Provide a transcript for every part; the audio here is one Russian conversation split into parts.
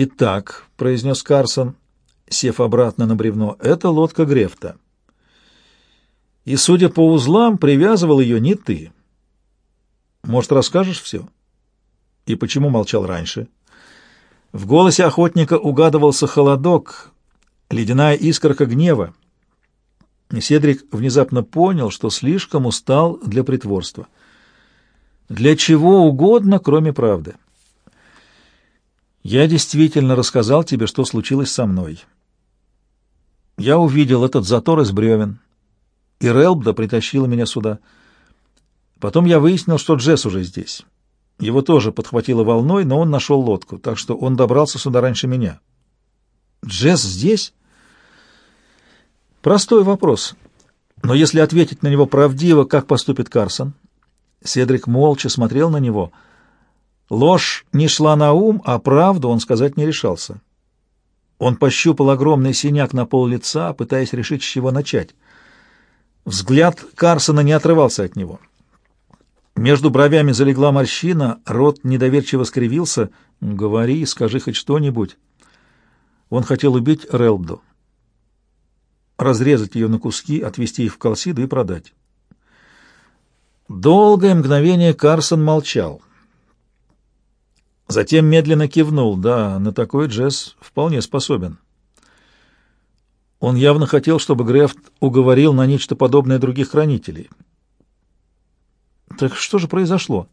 «Итак», — произнес Карсон, сев обратно на бревно, — «это лодка Грефта. И, судя по узлам, привязывал ее не ты. Может, расскажешь все?» «И почему молчал раньше?» В голосе охотника угадывался холодок, ледяная искорка гнева. Седрик внезапно понял, что слишком устал для притворства. Для чего угодно, кроме правды. Я действительно рассказал тебе, что случилось со мной. Я увидел этот затор из бревен, и Релбда притащила меня сюда. Потом я выяснил, что Джесс уже здесь. Его тоже подхватило волной, но он нашел лодку, так что он добрался сюда раньше меня. Джесс здесь? Простой вопрос. Но если ответить на него правдиво, как поступит Карсон? Седрик молча смотрел на него. Ложь не шла на ум, а правду он сказать не решался. Он пощупал огромный синяк на пол лица, пытаясь решить, с чего начать. Взгляд Карсона не отрывался от него. Между бровями залегла морщина, рот недоверчиво скривился. «Говори, скажи хоть что-нибудь». Он хотел убить Релбду разрезать ее на куски, отвезти их в Колсиду и продать. Долгое мгновение Карсон молчал. Затем медленно кивнул. Да, на такой Джесс вполне способен. Он явно хотел, чтобы Грефт уговорил на нечто подобное других хранителей. Так что же произошло?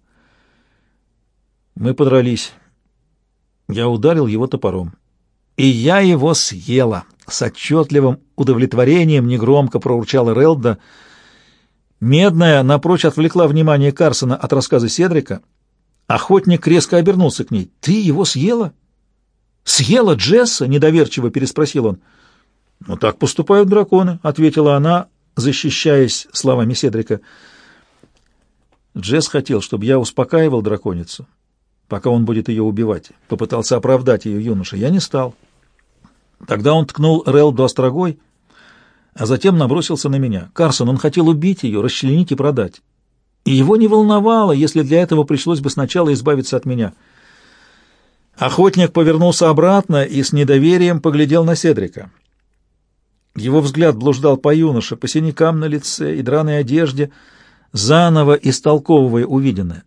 Мы подрались. Я ударил его топором. И я его съела. С отчетливым удовлетворением негромко проурчала Релда. Медная напрочь отвлекла внимание Карсона от рассказа Седрика. Охотник резко обернулся к ней. «Ты его съела?» «Съела Джесса?» — недоверчиво переспросил он. «Ну так поступают драконы», — ответила она, защищаясь словами Седрика. Джесс хотел, чтобы я успокаивал драконицу, пока он будет ее убивать. Попытался оправдать ее юноша. Я не стал. Тогда он ткнул Релду острогой, а затем набросился на меня. Карсон, он хотел убить ее, расчленить и продать. И его не волновало, если для этого пришлось бы сначала избавиться от меня. Охотник повернулся обратно и с недоверием поглядел на Седрика. Его взгляд блуждал по юноше, по синякам на лице и драной одежде, заново истолковывая увиденное.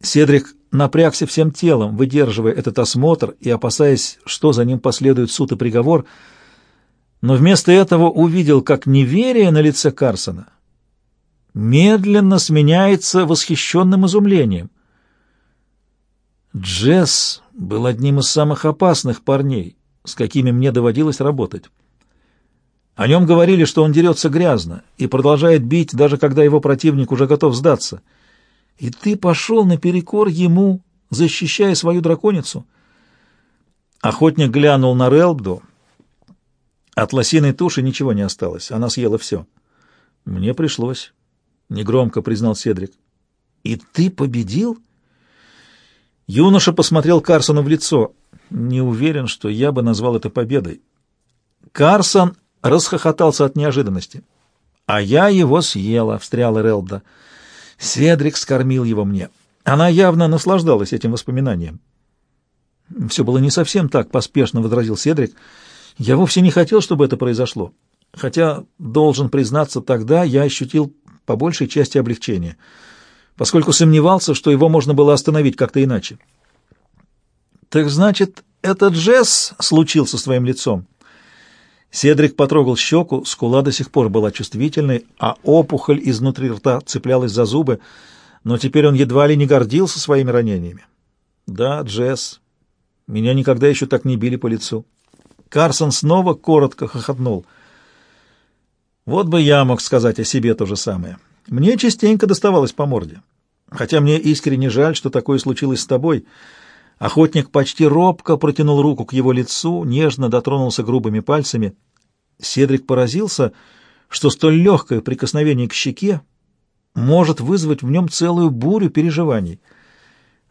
Седрик напрягся всем телом, выдерживая этот осмотр и опасаясь, что за ним последует суд и приговор, но вместо этого увидел, как неверие на лице Карсона медленно сменяется восхищенным изумлением. Джесс был одним из самых опасных парней, с какими мне доводилось работать. О нем говорили, что он дерется грязно и продолжает бить, даже когда его противник уже готов сдаться — и ты пошел наперекор ему, защищая свою драконицу? Охотник глянул на Релбду. От лосиной туши ничего не осталось, она съела все. Мне пришлось, — негромко признал Седрик. И ты победил? Юноша посмотрел Карсону в лицо. Не уверен, что я бы назвал это победой. Карсон расхохотался от неожиданности. «А я его съела», — встряла Релбда. Седрик скормил его мне. Она явно наслаждалась этим воспоминанием. «Все было не совсем так», — поспешно возразил Седрик. «Я вовсе не хотел, чтобы это произошло. Хотя, должен признаться, тогда я ощутил по большей части облегчение, поскольку сомневался, что его можно было остановить как-то иначе». «Так значит, этот Джесс случился с твоим лицом?» Седрик потрогал щеку, скула до сих пор была чувствительной, а опухоль изнутри рта цеплялась за зубы, но теперь он едва ли не гордился своими ранениями. «Да, Джесс, меня никогда еще так не били по лицу». Карсон снова коротко хохотнул. «Вот бы я мог сказать о себе то же самое. Мне частенько доставалось по морде. Хотя мне искренне жаль, что такое случилось с тобой». Охотник почти робко протянул руку к его лицу, нежно дотронулся грубыми пальцами. Седрик поразился, что столь легкое прикосновение к щеке может вызвать в нем целую бурю переживаний.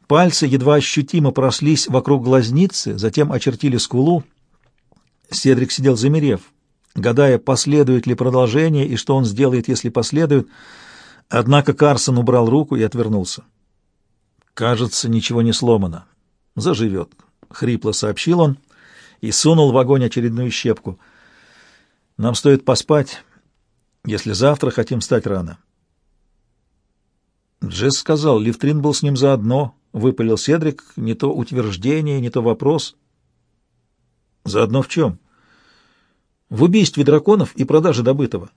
Пальцы едва ощутимо прослись вокруг глазницы, затем очертили скулу. Седрик сидел замерев, гадая, последует ли продолжение и что он сделает, если последует. Однако Карсон убрал руку и отвернулся. «Кажется, ничего не сломано. Заживет. — хрипло сообщил он и сунул в огонь очередную щепку. «Нам стоит поспать, если завтра хотим встать рано». Джесс сказал, Левтрин был с ним заодно, — выпалил Седрик, не то утверждение, не то вопрос. «Заодно в чем?» «В убийстве драконов и продаже добытого.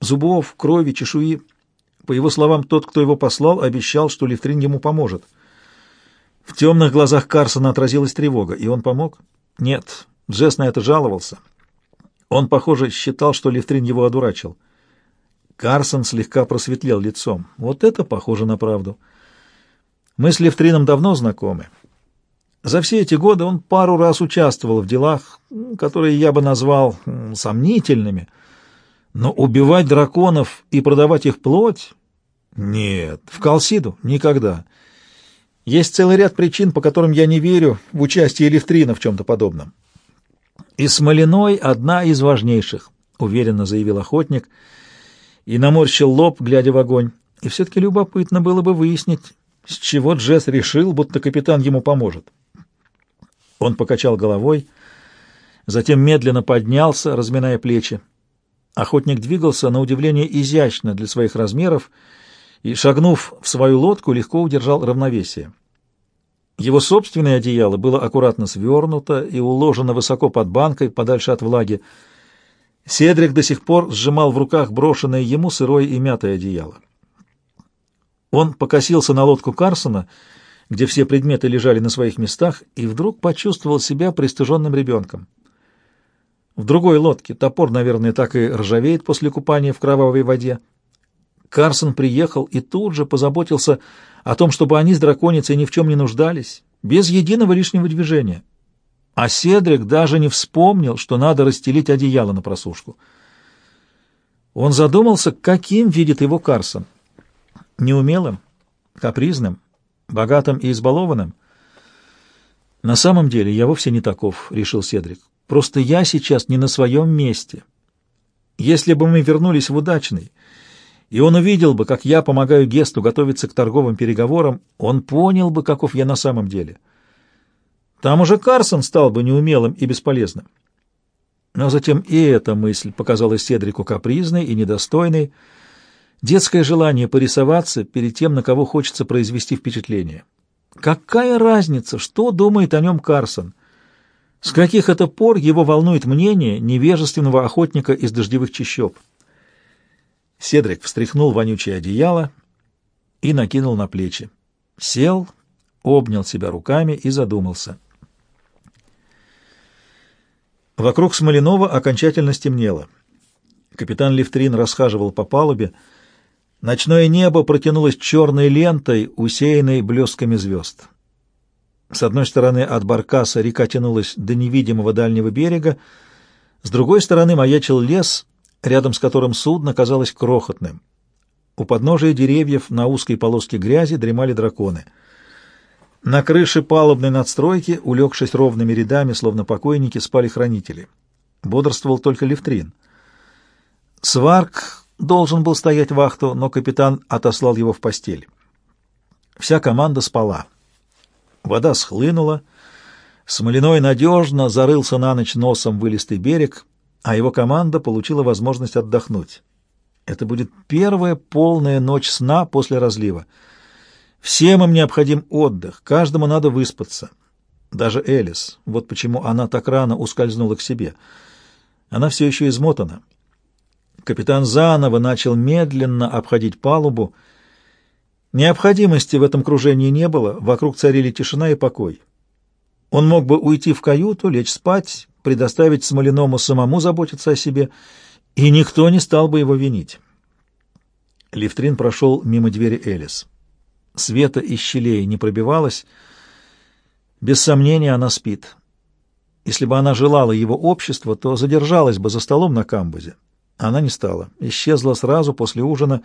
Зубов, крови, чешуи. По его словам, тот, кто его послал, обещал, что Левтрин ему поможет». В темных глазах Карсона отразилась тревога, и он помог? Нет, Джесс на это жаловался. Он, похоже, считал, что Левтрин его одурачил. Карсон слегка просветлел лицом. Вот это похоже на правду. Мы с Левтрином давно знакомы. За все эти годы он пару раз участвовал в делах, которые я бы назвал сомнительными. Но убивать драконов и продавать их плоть? Нет, в Калсиду никогда. Есть целый ряд причин, по которым я не верю в участие Левтрина в чем-то подобном. И Смолиной одна из важнейших, уверенно заявил охотник, и наморщил лоб, глядя в огонь. И все-таки любопытно было бы выяснить, с чего Джесс решил, будто капитан ему поможет. Он покачал головой, затем медленно поднялся, разминая плечи. Охотник двигался, на удивление, изящно для своих размеров, и, шагнув в свою лодку, легко удержал равновесие. Его собственное одеяло было аккуратно свернуто и уложено высоко под банкой, подальше от влаги. Седрик до сих пор сжимал в руках брошенное ему сырое и мятое одеяло. Он покосился на лодку Карсона, где все предметы лежали на своих местах, и вдруг почувствовал себя пристыженным ребенком. В другой лодке топор, наверное, так и ржавеет после купания в кровавой воде. Карсон приехал и тут же позаботился о том, чтобы они с драконицей ни в чем не нуждались, без единого лишнего движения. А Седрик даже не вспомнил, что надо расстелить одеяло на просушку. Он задумался, каким видит его Карсон. Неумелым, капризным, богатым и избалованным. «На самом деле я вовсе не таков», — решил Седрик. «Просто я сейчас не на своем месте. Если бы мы вернулись в удачный, и он увидел бы, как я помогаю Гесту готовиться к торговым переговорам, он понял бы, каков я на самом деле. Там уже Карсон стал бы неумелым и бесполезным. Но затем и эта мысль показалась Седрику капризной и недостойной, детское желание порисоваться перед тем, на кого хочется произвести впечатление. Какая разница, что думает о нем Карсон? С каких это пор его волнует мнение невежественного охотника из дождевых чащоб? Седрик встряхнул вонючее одеяло и накинул на плечи. Сел, обнял себя руками и задумался. Вокруг Смоленова окончательно стемнело. Капитан Левтрин расхаживал по палубе. Ночное небо протянулось черной лентой, усеянной блесками звезд. С одной стороны от Баркаса река тянулась до невидимого дальнего берега, с другой стороны маячил лес, рядом с которым судно казалось крохотным. У подножия деревьев на узкой полоске грязи дремали драконы. На крыше палубной надстройки, улегшись ровными рядами, словно покойники, спали хранители. Бодрствовал только Левтрин. Сварк должен был стоять вахту, но капитан отослал его в постель. Вся команда спала. Вода схлынула, Смолиной надежно зарылся на ночь носом в вылистый берег, а его команда получила возможность отдохнуть. Это будет первая полная ночь сна после разлива. Всем им необходим отдых, каждому надо выспаться. Даже Элис. Вот почему она так рано ускользнула к себе. Она все еще измотана. Капитан заново начал медленно обходить палубу. Необходимости в этом кружении не было, вокруг царили тишина и покой. Он мог бы уйти в каюту, лечь спать, предоставить Смоляному самому заботиться о себе, и никто не стал бы его винить. Лифтрин прошел мимо двери Элис. Света из щелей не пробивалось. Без сомнения, она спит. Если бы она желала его общества, то задержалась бы за столом на камбузе. Она не стала. Исчезла сразу после ужина.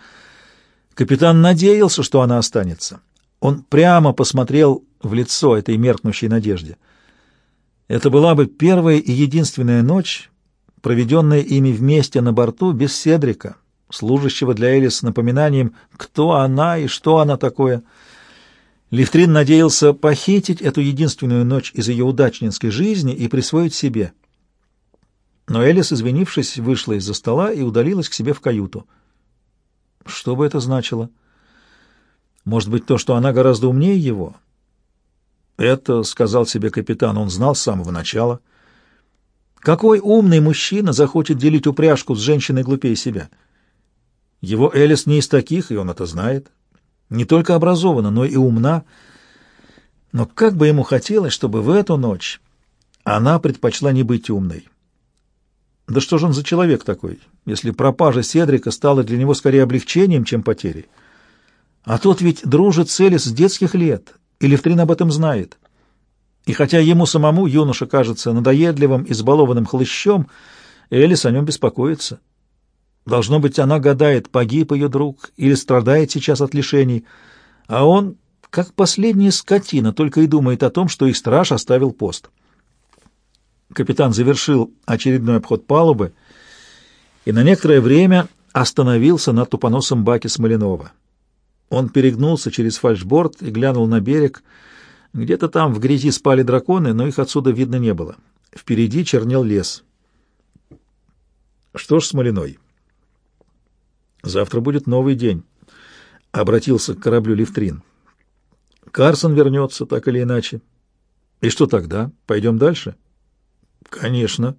Капитан надеялся, что она останется. Он прямо посмотрел в лицо этой меркнущей надежде — это была бы первая и единственная ночь, проведенная ими вместе на борту без Седрика, служащего для Элис напоминанием, кто она и что она такое. Левтрин надеялся похитить эту единственную ночь из ее удачнинской жизни и присвоить себе. Но Элис, извинившись, вышла из-за стола и удалилась к себе в каюту. Что бы это значило? Может быть, то, что она гораздо умнее его? Это, — сказал себе капитан, — он знал с самого начала. Какой умный мужчина захочет делить упряжку с женщиной глупее себя? Его Элис не из таких, и он это знает. Не только образована, но и умна. Но как бы ему хотелось, чтобы в эту ночь она предпочла не быть умной. Да что же он за человек такой, если пропажа Седрика стала для него скорее облегчением, чем потерей? А тот ведь дружит с Элис с детских лет, и Левтрин об этом знает. И хотя ему самому юноша кажется надоедливым, избалованным хлыщом, Элис о нем беспокоится. Должно быть, она гадает, погиб ее друг или страдает сейчас от лишений, а он, как последняя скотина, только и думает о том, что их страж оставил пост. Капитан завершил очередной обход палубы и на некоторое время остановился на тупоносом баке Смоленова. Он перегнулся через фальшборд и глянул на берег. Где-то там в грязи спали драконы, но их отсюда видно не было. Впереди чернел лес. Что ж, Смолиной, завтра будет новый день, — обратился к кораблю Левтрин. Карсон вернется, так или иначе. И что тогда? Пойдем дальше? — Конечно.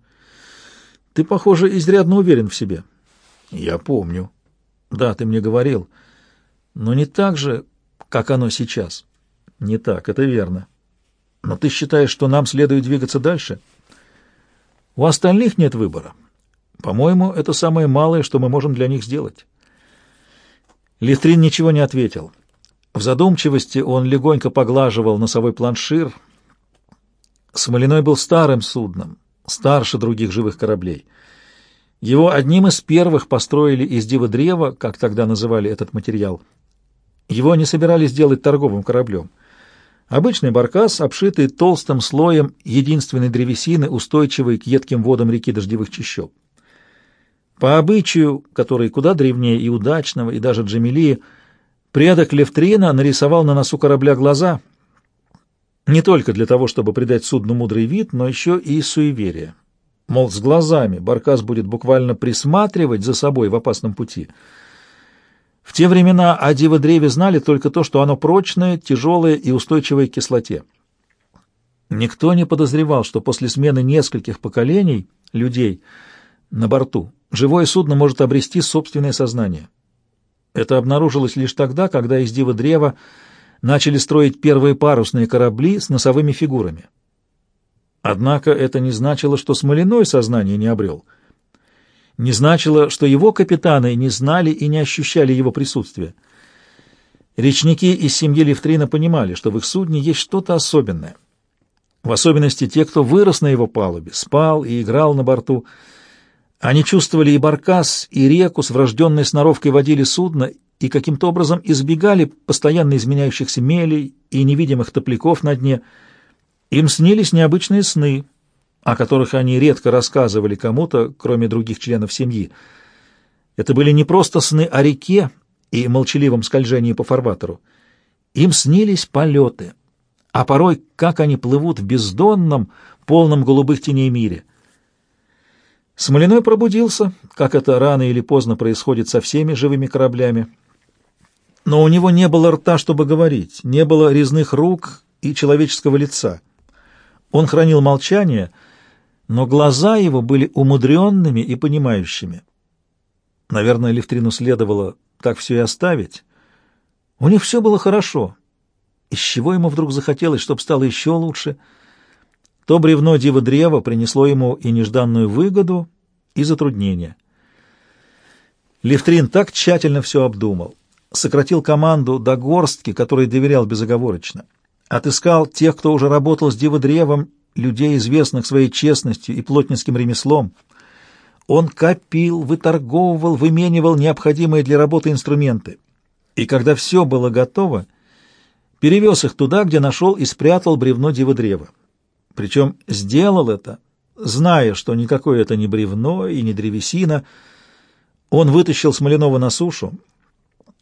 Ты, похоже, изрядно уверен в себе. — Я помню. — Да, ты мне говорил. — но не так же, как оно сейчас. Не так, это верно. Но ты считаешь, что нам следует двигаться дальше? У остальных нет выбора. По-моему, это самое малое, что мы можем для них сделать. Литрин ничего не ответил. В задумчивости он легонько поглаживал носовой планшир. Смолиной был старым судном, старше других живых кораблей. Его одним из первых построили из дива древа, как тогда называли этот материал — его не собирались делать торговым кораблем. Обычный баркас, обшитый толстым слоем единственной древесины, устойчивой к едким водам реки дождевых чащоб. По обычаю, который куда древнее и удачного, и даже Джамилии, предок Левтрина нарисовал на носу корабля глаза не только для того, чтобы придать судну мудрый вид, но еще и из суеверия. Мол, с глазами баркас будет буквально присматривать за собой в опасном пути — в те времена о диво-древе знали только то, что оно прочное, тяжелое и устойчивое к кислоте. Никто не подозревал, что после смены нескольких поколений людей на борту живое судно может обрести собственное сознание. Это обнаружилось лишь тогда, когда из дива-древа начали строить первые парусные корабли с носовыми фигурами. Однако это не значило, что Смолиной сознание не обрел — не значило, что его капитаны не знали и не ощущали его присутствия. Речники из семьи Левтрина понимали, что в их судне есть что-то особенное. В особенности те, кто вырос на его палубе, спал и играл на борту. Они чувствовали и баркас, и реку с врожденной сноровкой водили судно и каким-то образом избегали постоянно изменяющихся мелей и невидимых топляков на дне. Им снились необычные сны — о которых они редко рассказывали кому-то, кроме других членов семьи. Это были не просто сны о реке и молчаливом скольжении по фарватеру. Им снились полеты, а порой, как они плывут в бездонном, полном голубых теней мире. Смолиной пробудился, как это рано или поздно происходит со всеми живыми кораблями. Но у него не было рта, чтобы говорить, не было резных рук и человеческого лица. Он хранил молчание — но глаза его были умудренными и понимающими. Наверное, Левтрину следовало так все и оставить. У них все было хорошо. Из чего ему вдруг захотелось, чтобы стало еще лучше? То бревно дива древа принесло ему и нежданную выгоду, и затруднения. Левтрин так тщательно все обдумал, сократил команду до горстки, которой доверял безоговорочно, отыскал тех, кто уже работал с диводревом людей, известных своей честностью и плотницким ремеслом. Он копил, выторговывал, выменивал необходимые для работы инструменты. И когда все было готово, перевез их туда, где нашел и спрятал бревно диводрева. Причем сделал это, зная, что никакое это не бревно и не древесина. Он вытащил Смоленова на сушу,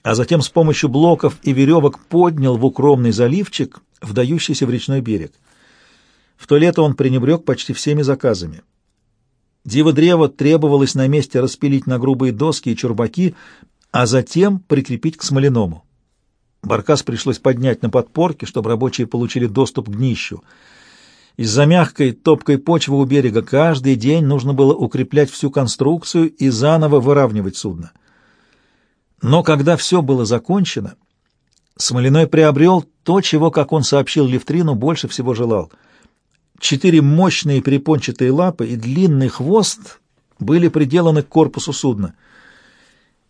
а затем с помощью блоков и веревок поднял в укромный заливчик, вдающийся в речной берег. В то лето он пренебрег почти всеми заказами. Диво-древо требовалось на месте распилить на грубые доски и чурбаки, а затем прикрепить к смоляному. Баркас пришлось поднять на подпорке, чтобы рабочие получили доступ к днищу. Из-за мягкой, топкой почвы у берега каждый день нужно было укреплять всю конструкцию и заново выравнивать судно. Но когда все было закончено, Смолиной приобрел то, чего, как он сообщил Левтрину, больше всего желал — Четыре мощные перепончатые лапы и длинный хвост были приделаны к корпусу судна.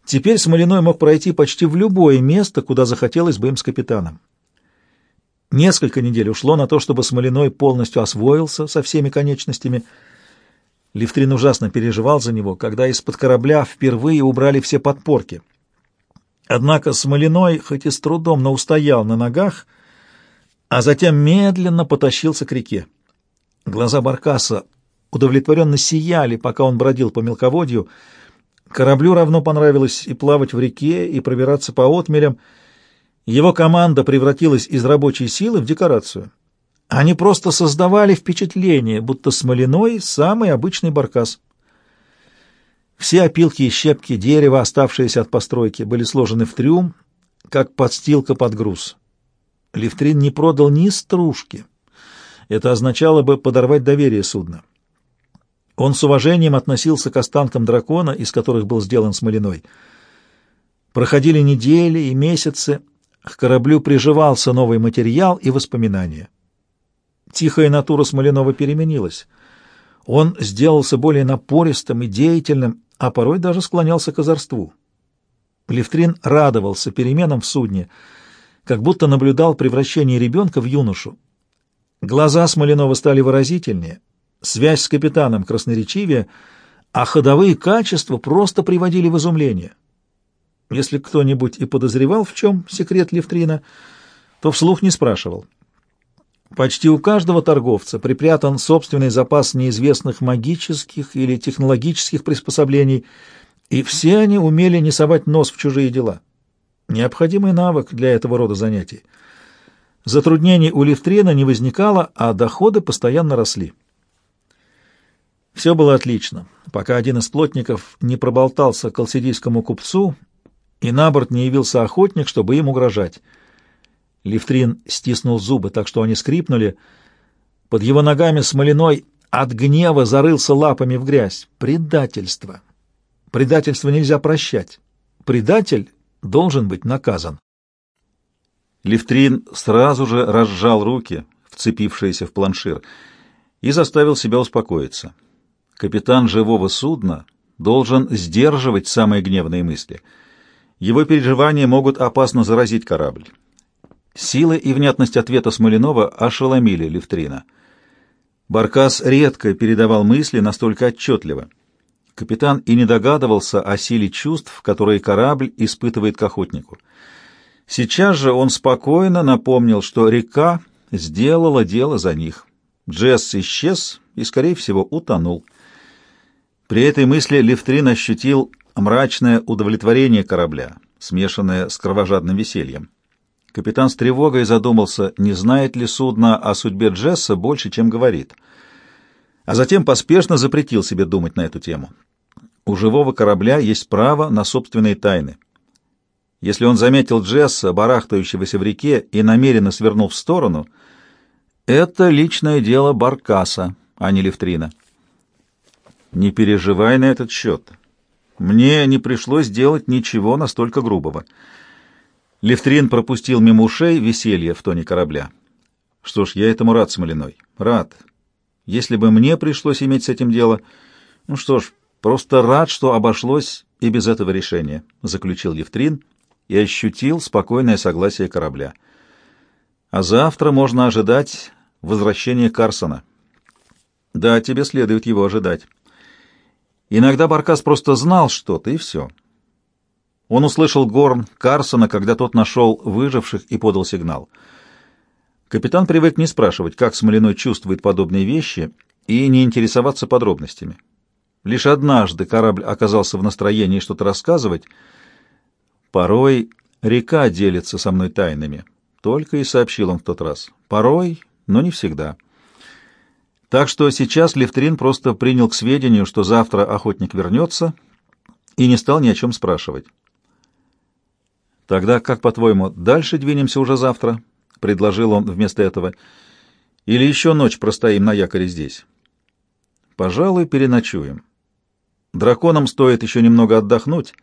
Теперь Смолиной мог пройти почти в любое место, куда захотелось бы им с капитаном. Несколько недель ушло на то, чтобы Смолиной полностью освоился со всеми конечностями. Левтрин ужасно переживал за него, когда из-под корабля впервые убрали все подпорки. Однако Смолиной, хоть и с трудом, но устоял на ногах, а затем медленно потащился к реке. Глаза Баркаса удовлетворенно сияли, пока он бродил по мелководью. Кораблю равно понравилось и плавать в реке, и пробираться по отмелям. Его команда превратилась из рабочей силы в декорацию. Они просто создавали впечатление, будто смоляной самый обычный баркас. Все опилки и щепки дерева, оставшиеся от постройки, были сложены в трюм, как подстилка под груз. Лифтрин не продал ни стружки. Это означало бы подорвать доверие судна. Он с уважением относился к останкам дракона, из которых был сделан Смолиной. Проходили недели и месяцы, к кораблю приживался новый материал и воспоминания. Тихая натура Смоленова переменилась. Он сделался более напористым и деятельным, а порой даже склонялся к озорству. Левтрин радовался переменам в судне, как будто наблюдал превращение ребенка в юношу, Глаза Смоленова стали выразительнее, связь с капитаном красноречивее, а ходовые качества просто приводили в изумление. Если кто-нибудь и подозревал, в чем секрет Левтрина, то вслух не спрашивал. Почти у каждого торговца припрятан собственный запас неизвестных магических или технологических приспособлений, и все они умели не совать нос в чужие дела. Необходимый навык для этого рода занятий. Затруднений у Левтрена не возникало, а доходы постоянно росли. Все было отлично, пока один из плотников не проболтался к алсидийскому купцу, и на борт не явился охотник, чтобы им угрожать. Левтрин стиснул зубы так, что они скрипнули. Под его ногами смоляной от гнева зарылся лапами в грязь. Предательство. Предательство нельзя прощать. Предатель должен быть наказан. Левтрин сразу же разжал руки, вцепившиеся в планшир, и заставил себя успокоиться. Капитан живого судна должен сдерживать самые гневные мысли. Его переживания могут опасно заразить корабль. Силы и внятность ответа Смоленова ошеломили Левтрина. Баркас редко передавал мысли настолько отчетливо. Капитан и не догадывался о силе чувств, которые корабль испытывает к охотнику. Сейчас же он спокойно напомнил, что река сделала дело за них. Джесс исчез и, скорее всего, утонул. При этой мысли Левтрин ощутил мрачное удовлетворение корабля, смешанное с кровожадным весельем. Капитан с тревогой задумался, не знает ли судно о судьбе Джесса больше, чем говорит. А затем поспешно запретил себе думать на эту тему. У живого корабля есть право на собственные тайны. Если он заметил Джесса, барахтающегося в реке, и намеренно свернул в сторону, это личное дело Баркаса, а не Левтрина. Не переживай на этот счет. Мне не пришлось делать ничего настолько грубого. Левтрин пропустил мимо ушей веселье в тоне корабля. Что ж, я этому рад, Смолиной. Рад. Если бы мне пришлось иметь с этим дело... Ну что ж, просто рад, что обошлось и без этого решения, — заключил Левтрин, — и ощутил спокойное согласие корабля. А завтра можно ожидать возвращения Карсона. Да, тебе следует его ожидать. Иногда Баркас просто знал что-то, и все. Он услышал горн Карсона, когда тот нашел выживших и подал сигнал. Капитан привык не спрашивать, как Смолиной чувствует подобные вещи, и не интересоваться подробностями. Лишь однажды корабль оказался в настроении что-то рассказывать — Порой Река делится со мной тайнами. Только и сообщил он в тот раз. Порой, но не всегда. Так что сейчас Левтрин просто принял к сведению, что завтра охотник вернется, и не стал ни о чем спрашивать. «Тогда, как по-твоему, дальше двинемся уже завтра?» — предложил он вместо этого. «Или еще ночь простоим на якоре здесь?» «Пожалуй, переночуем. Драконам стоит еще немного отдохнуть,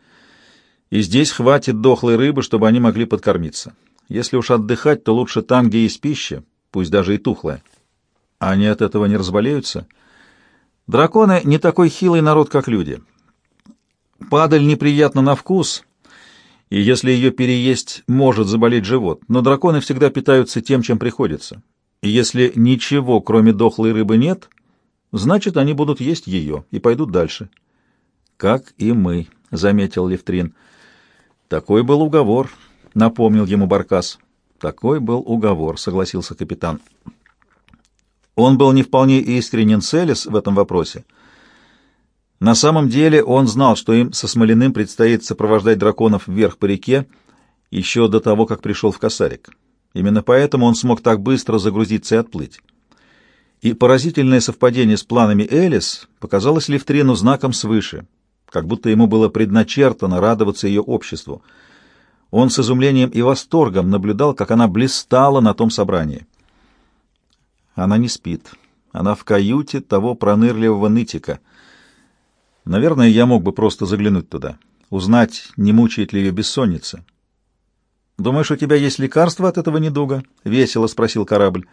и здесь хватит дохлой рыбы, чтобы они могли подкормиться. Если уж отдыхать, то лучше там, где есть пища, пусть даже и тухлая. Они от этого не разболеются?» Драконы не такой хилый народ, как люди. Падаль неприятна на вкус, и если ее переесть, может заболеть живот, но драконы всегда питаются тем, чем приходится. И если ничего, кроме дохлой рыбы, нет, значит, они будут есть ее и пойдут дальше. «Как и мы», — заметил Левтрин. «Такой был уговор», — напомнил ему Баркас. «Такой был уговор», — согласился капитан. Он был не вполне искренен Селес в этом вопросе, — на самом деле он знал, что им со Смолиным предстоит сопровождать драконов вверх по реке еще до того, как пришел в Косарик. Именно поэтому он смог так быстро загрузиться и отплыть. И поразительное совпадение с планами Элис показалось Левтрину знаком свыше, как будто ему было предначертано радоваться ее обществу. Он с изумлением и восторгом наблюдал, как она блистала на том собрании. Она не спит. Она в каюте того пронырливого нытика — Наверное, я мог бы просто заглянуть туда, узнать, не мучает ли ее бессонница. «Думаешь, у тебя есть лекарство от этого недуга?» — весело спросил корабль.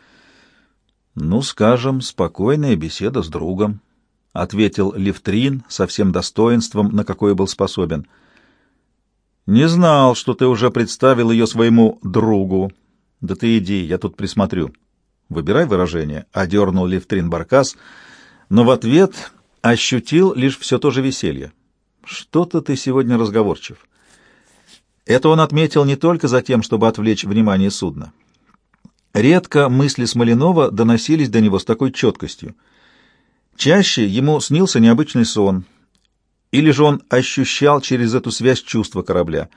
«Ну, скажем, спокойная беседа с другом», — ответил Левтрин со всем достоинством, на какое был способен. «Не знал, что ты уже представил ее своему другу. Да ты иди, я тут присмотрю». «Выбирай выражение», — одернул Левтрин Баркас, но в ответ ощутил лишь все то же веселье. «Что-то ты сегодня разговорчив». Это он отметил не только за тем, чтобы отвлечь внимание судна. Редко мысли Смоленова доносились до него с такой четкостью. Чаще ему снился необычный сон, или же он ощущал через эту связь чувства корабля,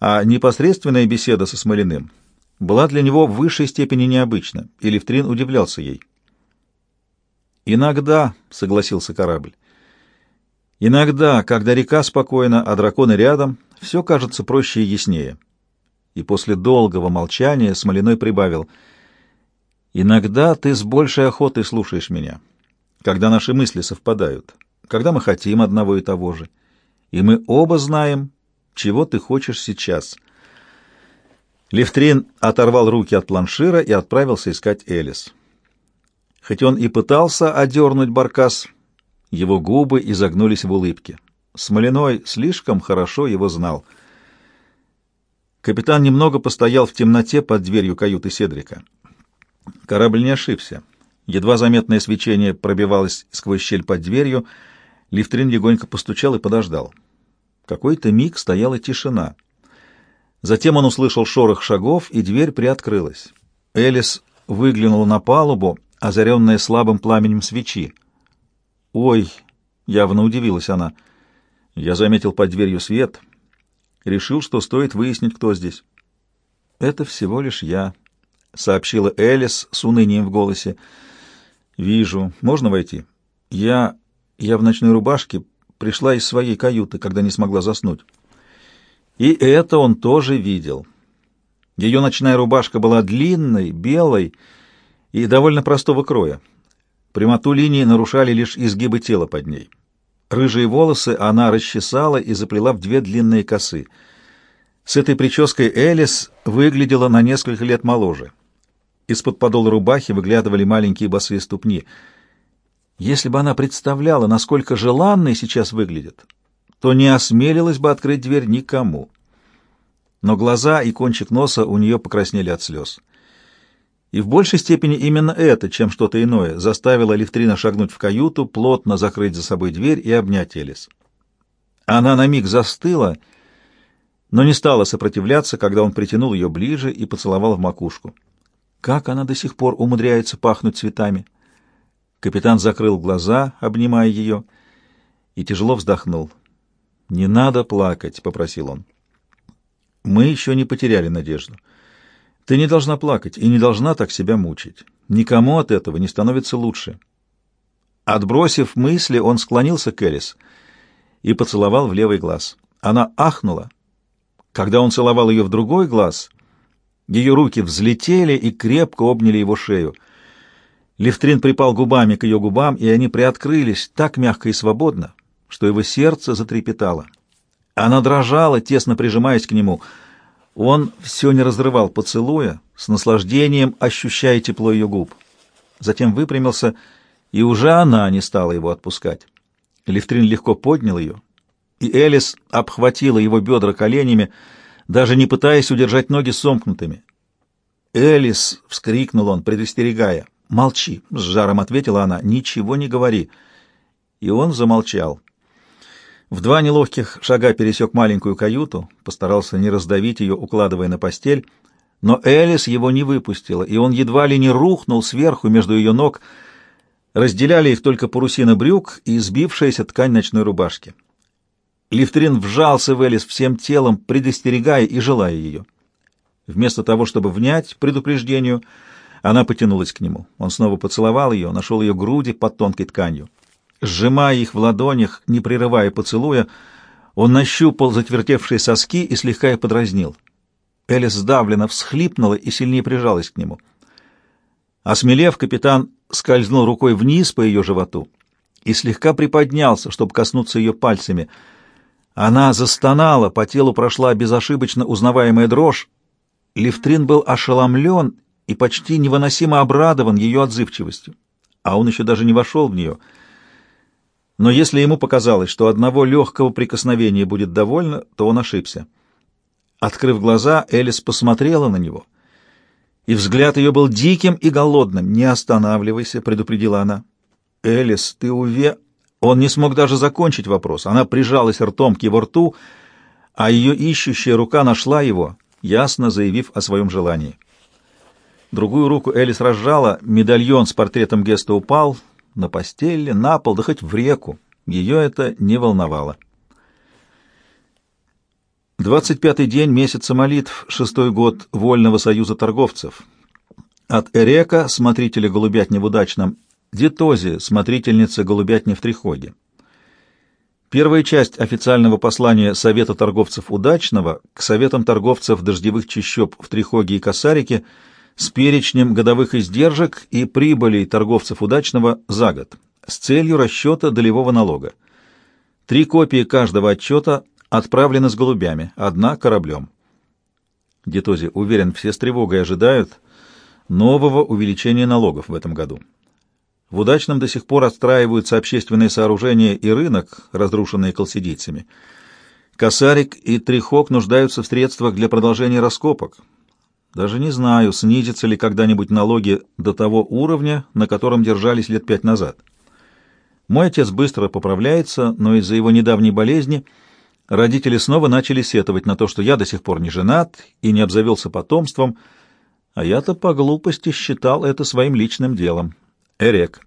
а непосредственная беседа со Смолиным была для него в высшей степени необычна, и Левтрин удивлялся ей. «Иногда», — согласился корабль, — «иногда, когда река спокойна, а драконы рядом, все кажется проще и яснее». И после долгого молчания Смолиной прибавил, «Иногда ты с большей охотой слушаешь меня, когда наши мысли совпадают, когда мы хотим одного и того же, и мы оба знаем, чего ты хочешь сейчас». Левтрин оторвал руки от планшира и отправился искать Элис. Хоть он и пытался одернуть баркас, его губы изогнулись в улыбке. Смолиной слишком хорошо его знал. Капитан немного постоял в темноте под дверью каюты Седрика. Корабль не ошибся. Едва заметное свечение пробивалось сквозь щель под дверью. Лифтрин легонько постучал и подождал. Какой-то миг стояла тишина. Затем он услышал шорох шагов, и дверь приоткрылась. Элис выглянула на палубу озаренная слабым пламенем свечи. «Ой!» — явно удивилась она. Я заметил под дверью свет. Решил, что стоит выяснить, кто здесь. «Это всего лишь я», — сообщила Элис с унынием в голосе. «Вижу. Можно войти?» «Я... я в ночной рубашке пришла из своей каюты, когда не смогла заснуть». И это он тоже видел. Ее ночная рубашка была длинной, белой, и довольно простого кроя. Прямоту линии нарушали лишь изгибы тела под ней. Рыжие волосы она расчесала и заплела в две длинные косы. С этой прической Элис выглядела на несколько лет моложе. Из-под подола рубахи выглядывали маленькие босые ступни. Если бы она представляла, насколько желанной сейчас выглядит, то не осмелилась бы открыть дверь никому. Но глаза и кончик носа у нее покраснели от слез. И в большей степени именно это, чем что-то иное, заставило Левтрина шагнуть в каюту, плотно закрыть за собой дверь и обнять Элис. Она на миг застыла, но не стала сопротивляться, когда он притянул ее ближе и поцеловал в макушку. Как она до сих пор умудряется пахнуть цветами? Капитан закрыл глаза, обнимая ее, и тяжело вздохнул. «Не надо плакать», — попросил он. Мы еще не потеряли надежду. Ты не должна плакать и не должна так себя мучить. Никому от этого не становится лучше. Отбросив мысли, он склонился к Элис и поцеловал в левый глаз. Она ахнула. Когда он целовал ее в другой глаз, ее руки взлетели и крепко обняли его шею. Левтрин припал губами к ее губам, и они приоткрылись так мягко и свободно, что его сердце затрепетало. Она дрожала, тесно прижимаясь к нему. Он все не разрывал поцелуя, с наслаждением ощущая тепло ее губ. Затем выпрямился, и уже она не стала его отпускать. Левтрин легко поднял ее, и Элис обхватила его бедра коленями, даже не пытаясь удержать ноги сомкнутыми. «Элис!» — вскрикнул он, предостерегая. «Молчи!» — с жаром ответила она. «Ничего не говори!» И он замолчал. В два неловких шага пересек маленькую каюту, постарался не раздавить ее, укладывая на постель, но Элис его не выпустила, и он едва ли не рухнул сверху между ее ног, разделяли их только парусина брюк и сбившаяся ткань ночной рубашки. Лифтрин вжался в Элис всем телом, предостерегая и желая ее. Вместо того, чтобы внять предупреждению, она потянулась к нему. Он снова поцеловал ее, нашел ее груди под тонкой тканью. Сжимая их в ладонях, не прерывая поцелуя, он нащупал затвертевшие соски и слегка их подразнил. Элис сдавленно всхлипнула и сильнее прижалась к нему. Осмелев, капитан скользнул рукой вниз по ее животу и слегка приподнялся, чтобы коснуться ее пальцами. Она застонала, по телу прошла безошибочно узнаваемая дрожь. Левтрин был ошеломлен и почти невыносимо обрадован ее отзывчивостью, а он еще даже не вошел в нее — но если ему показалось, что одного легкого прикосновения будет довольно, то он ошибся. Открыв глаза, Элис посмотрела на него, и взгляд ее был диким и голодным. «Не останавливайся», — предупредила она. «Элис, ты уве...» Он не смог даже закончить вопрос. Она прижалась ртом к его рту, а ее ищущая рука нашла его, ясно заявив о своем желании. Другую руку Элис разжала, медальон с портретом Геста упал, на постели, на пол, да хоть в реку. Ее это не волновало. Двадцать пятый день месяца молитв, шестой год Вольного союза торговцев. От Эрека, смотрителя голубятни в Удачном, Детози, смотрительница голубятни в Трихоге. Первая часть официального послания Совета торговцев Удачного к Советам торговцев дождевых чащоб в Трихоге и Косарике – с перечнем годовых издержек и прибылей торговцев удачного за год с целью расчета долевого налога. Три копии каждого отчета отправлены с голубями, одна кораблем. Детози уверен, все с тревогой ожидают нового увеличения налогов в этом году. В удачном до сих пор отстраиваются общественные сооружения и рынок, разрушенные колсидийцами. Косарик и Трихок нуждаются в средствах для продолжения раскопок, даже не знаю, снизятся ли когда-нибудь налоги до того уровня, на котором держались лет пять назад. Мой отец быстро поправляется, но из-за его недавней болезни родители снова начали сетовать на то, что я до сих пор не женат и не обзавелся потомством, а я-то по глупости считал это своим личным делом. Эрек.